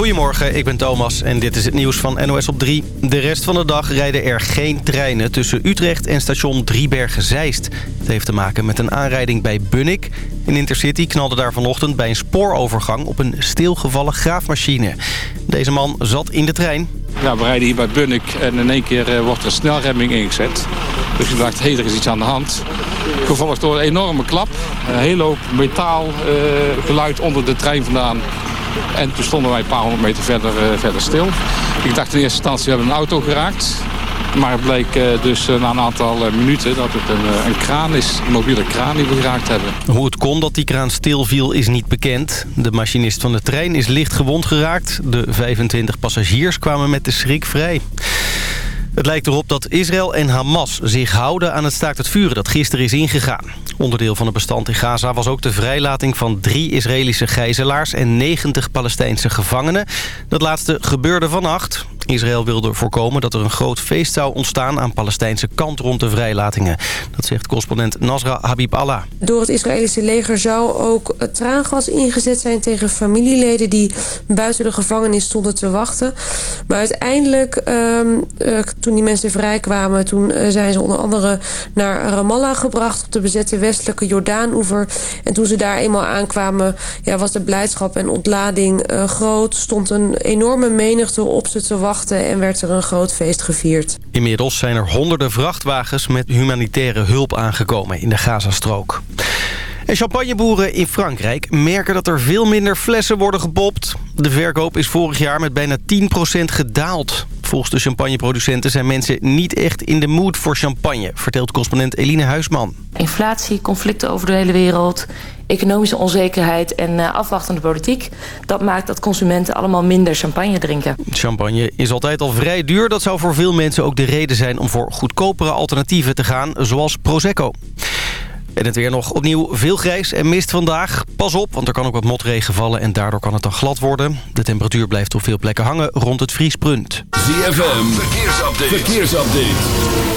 Goedemorgen, ik ben Thomas en dit is het nieuws van NOS op 3. De rest van de dag rijden er geen treinen tussen Utrecht en station Driebergen-Zeist. Het heeft te maken met een aanrijding bij Bunnik. Een Intercity knalde daar vanochtend bij een spoorovergang op een stilgevallen graafmachine. Deze man zat in de trein. Ja, we rijden hier bij Bunnik en in één keer eh, wordt er snelremming ingezet. Dus je dacht, hé, er is iets aan de hand. Gevolgd door een enorme klap. Een hele hoop metaal geluid onder de trein vandaan. En toen stonden wij een paar honderd meter verder, uh, verder stil. Ik dacht in eerste instantie, we hebben een auto geraakt. Maar het bleek uh, dus uh, na een aantal minuten dat het een, een, kraan is, een mobiele kraan die we geraakt hebben. Hoe het kon dat die kraan stilviel is niet bekend. De machinist van de trein is licht gewond geraakt. De 25 passagiers kwamen met de schrik vrij. Het lijkt erop dat Israël en Hamas zich houden aan het staakt het vuren dat gisteren is ingegaan. Onderdeel van het bestand in Gaza was ook de vrijlating van drie Israëlische gijzelaars en 90 Palestijnse gevangenen. Dat laatste gebeurde vannacht. Israël wilde voorkomen dat er een groot feest zou ontstaan aan Palestijnse kant rond de vrijlatingen. Dat zegt correspondent Nasra Habib Allah. Door het Israëlische leger zou ook traangas ingezet zijn tegen familieleden die buiten de gevangenis stonden te wachten. Maar uiteindelijk, um, uh, toen die mensen vrijkwamen, toen uh, zijn ze onder andere naar Ramallah gebracht op de bezette westelijke Jordaanoever. En toen ze daar eenmaal aankwamen, ja, was de blijdschap en ontlading uh, groot. Stond een enorme menigte op ze te wachten en werd er een groot feest gevierd. Inmiddels zijn er honderden vrachtwagens met humanitaire hulp aangekomen in de Gazastrook. En champagneboeren in Frankrijk merken dat er veel minder flessen worden gepopt. De verkoop is vorig jaar met bijna 10% gedaald. Volgens de champagneproducenten zijn mensen niet echt in de mood voor champagne... vertelt correspondent Eline Huisman. Inflatie, conflicten over de hele wereld economische onzekerheid en uh, afwachtende politiek. Dat maakt dat consumenten allemaal minder champagne drinken. Champagne is altijd al vrij duur. Dat zou voor veel mensen ook de reden zijn om voor goedkopere alternatieven te gaan, zoals Prosecco. En het weer nog opnieuw veel grijs en mist vandaag. Pas op, want er kan ook wat motregen vallen en daardoor kan het dan glad worden. De temperatuur blijft op veel plekken hangen rond het vriespunt. ZFM, verkeersupdate. verkeersupdate.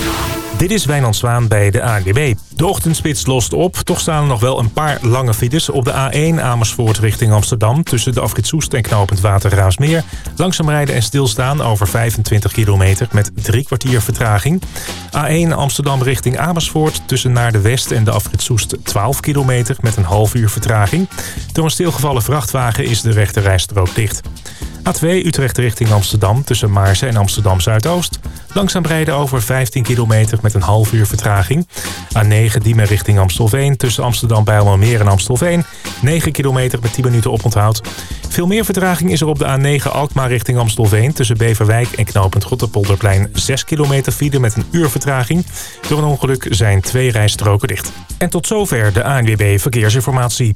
Dit is Wijnand Zwaan bij de ANWB. De ochtendspits lost op. Toch staan er nog wel een paar lange files. Op de A1 Amersfoort richting Amsterdam... tussen de afrit Soest en knooppunt Watergraafsmeer. Langzaam rijden en stilstaan over 25 kilometer... met drie kwartier vertraging. A1 Amsterdam richting Amersfoort... tussen naar de West en de afrit Soest 12 kilometer... met een half uur vertraging. Door een stilgevallen vrachtwagen is de rechte rijstrook dicht. A2 Utrecht richting Amsterdam tussen Maarsen en Amsterdam Zuidoost. Langzaam rijden over 15 kilometer met een half uur vertraging. A9 Diemen richting Amstelveen tussen Amsterdam Bijlmermeer en Amstelveen. 9 kilometer met 10 minuten oponthoud. Veel meer vertraging is er op de A9 Alkmaar richting Amstelveen... tussen Beverwijk en knooppunt Rotterpolderplein 6 kilometer file met een uur vertraging. Door een ongeluk zijn twee rijstroken dicht. En tot zover de ANWB Verkeersinformatie.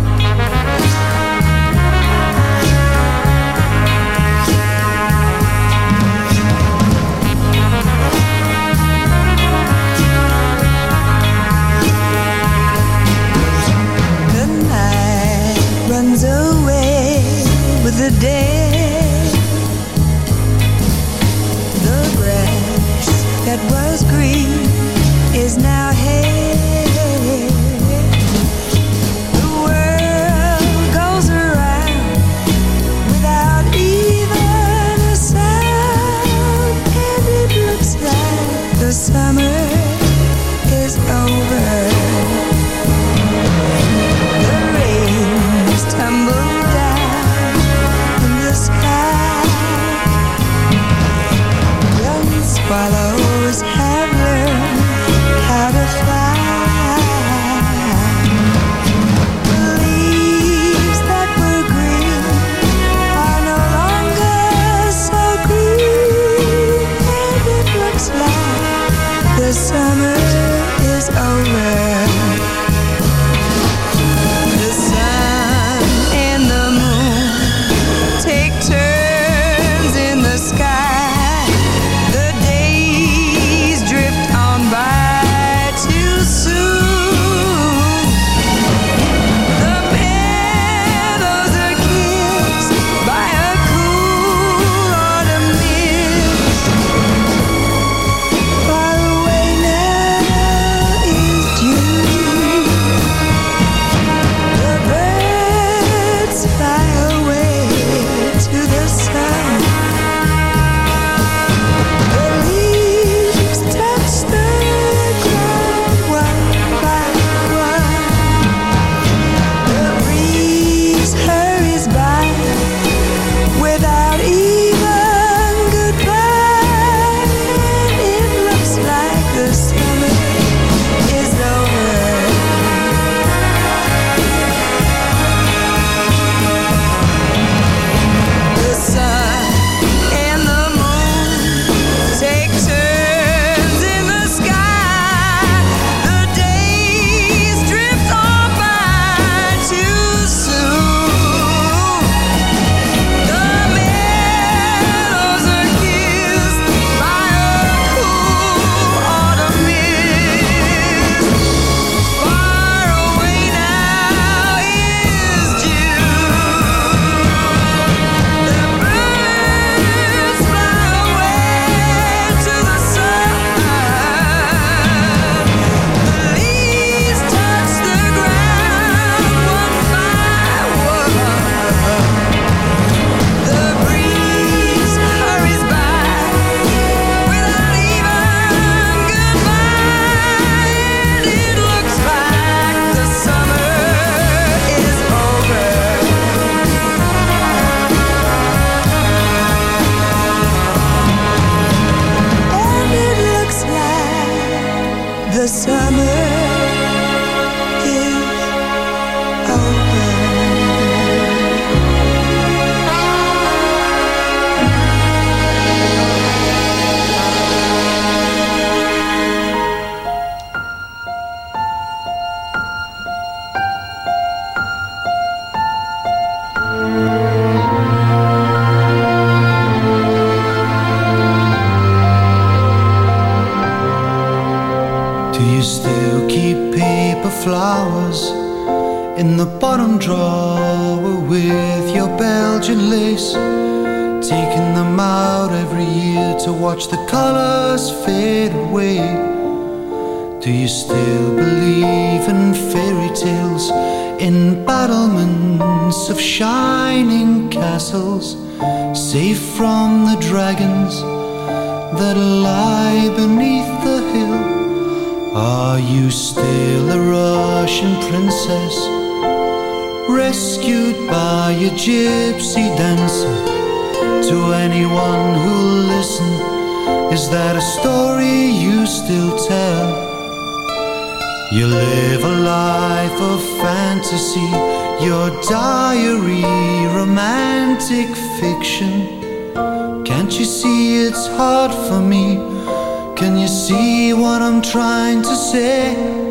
Day. to see your diary, romantic fiction. Can't you see it's hard for me? Can you see what I'm trying to say?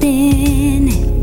spinning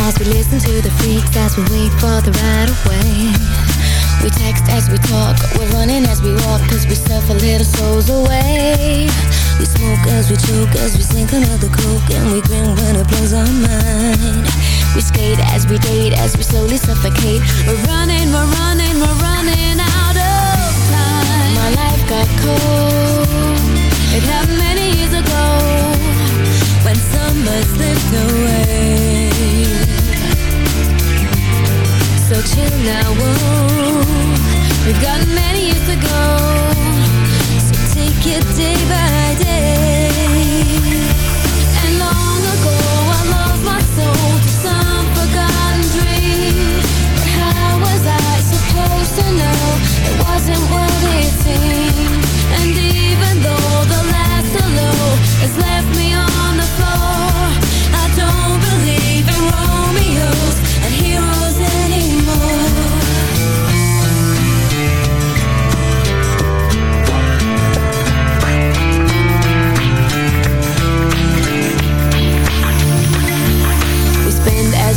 as we listen to the freaks, as we wait for the right of way. We text as we talk, we're running as we walk, cause we stuff our little souls away. We smoke as we choke, as we sink another coke, and we grin when it blows our mind. We skate as we date, as we slowly suffocate. We're running, we're running, we're running out of time. My life got cold. It happened many years ago when summer slipped away. So chill now, whoa. We've got many years to go. So take it day by day. And long ago, I lost my soul to some forgotten dream. But how was I supposed to know it wasn't what it seemed? And even though the last hello has left me on the floor, I don't believe in Romeos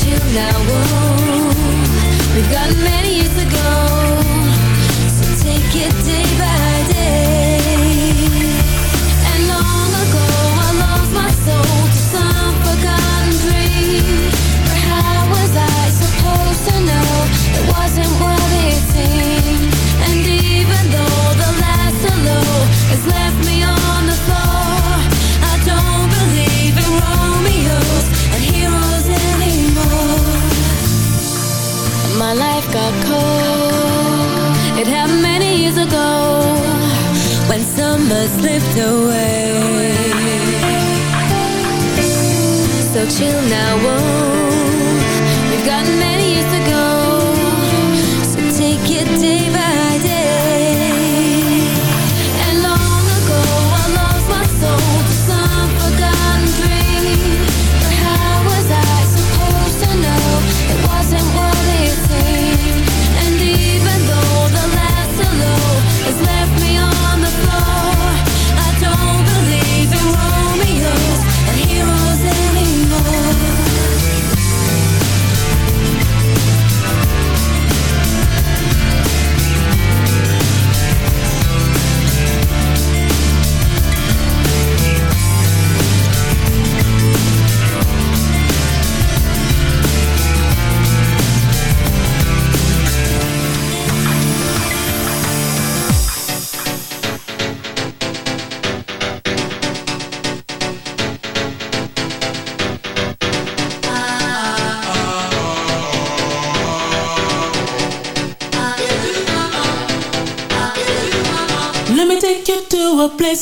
you now, ooh, we got a man. till now.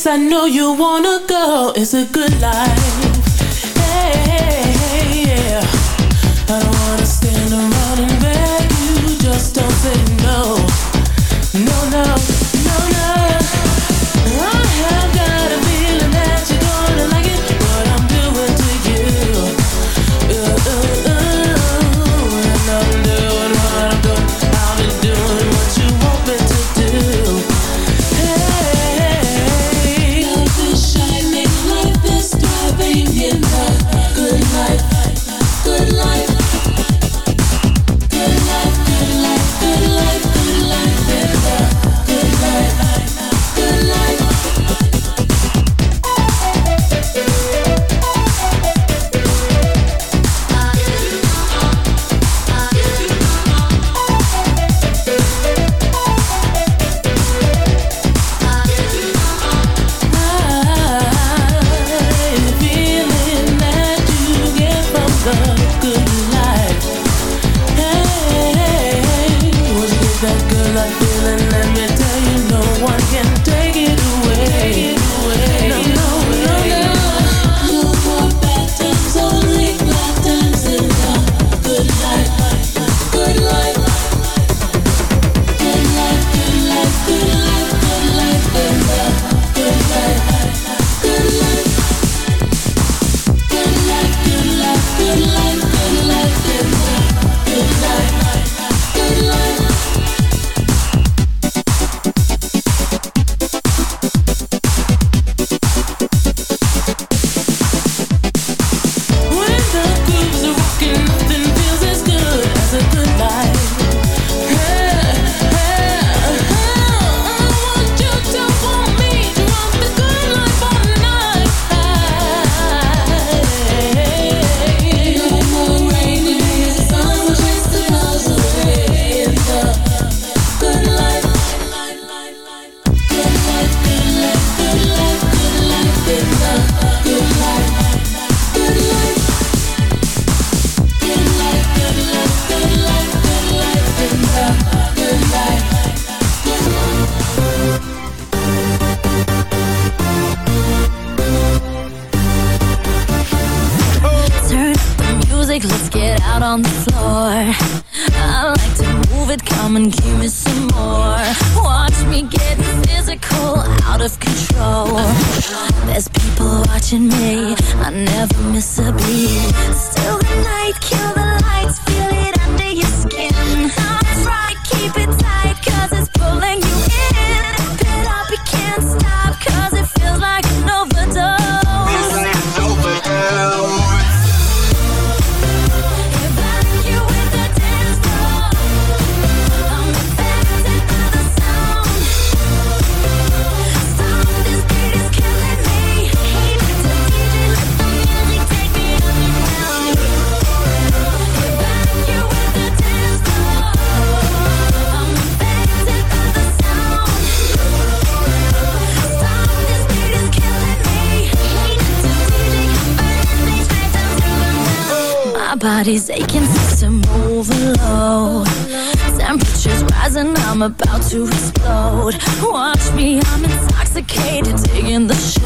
place I know you wanna go is a good life. Hey, hey, yeah. I don't wanna stand around and beg you, just don't say no.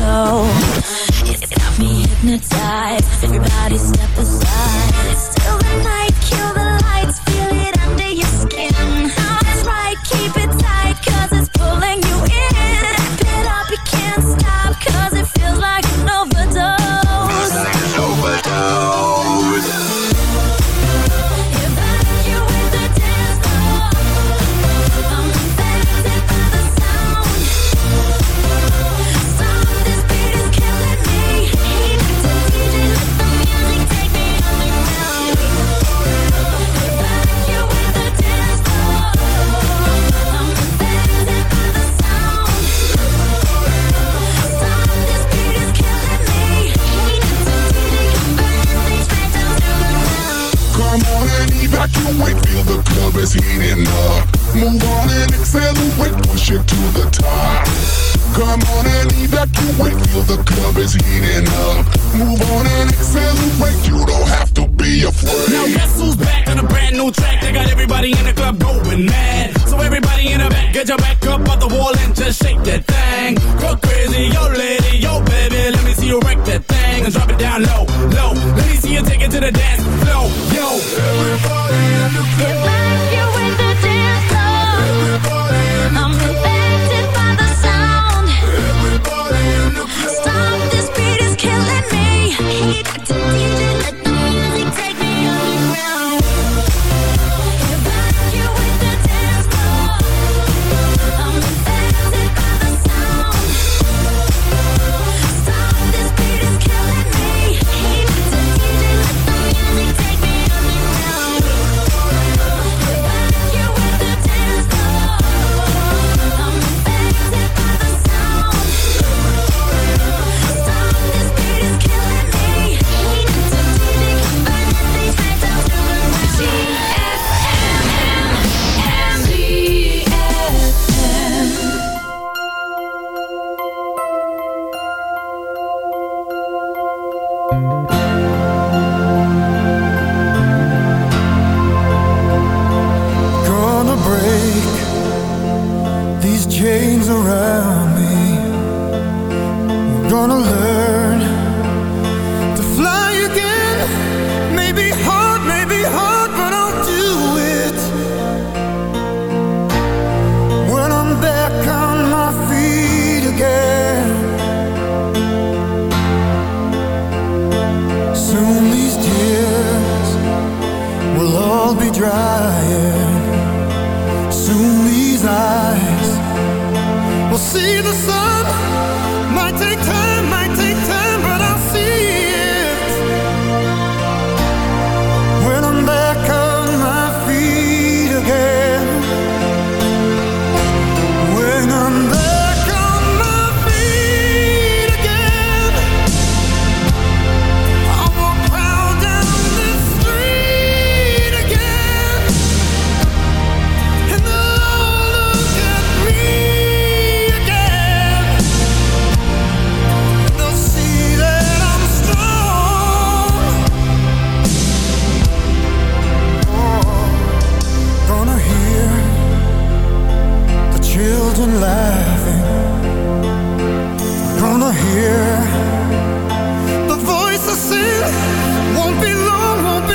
slow. It's got me hypnotized. Everybody step aside. the voice I sing. Won't be long, won't be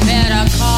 better call.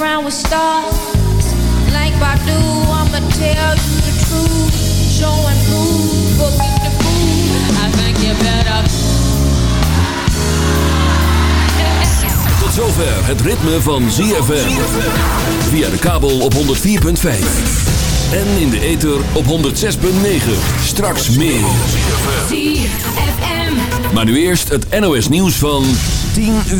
around with stars Like I'ma the truth Show and prove, the I think you better Tot zover het ritme van ZFM Via de kabel op 104.5 en in de ether op 106,9. Straks meer. Maar nu eerst het NOS nieuws van 10 uur.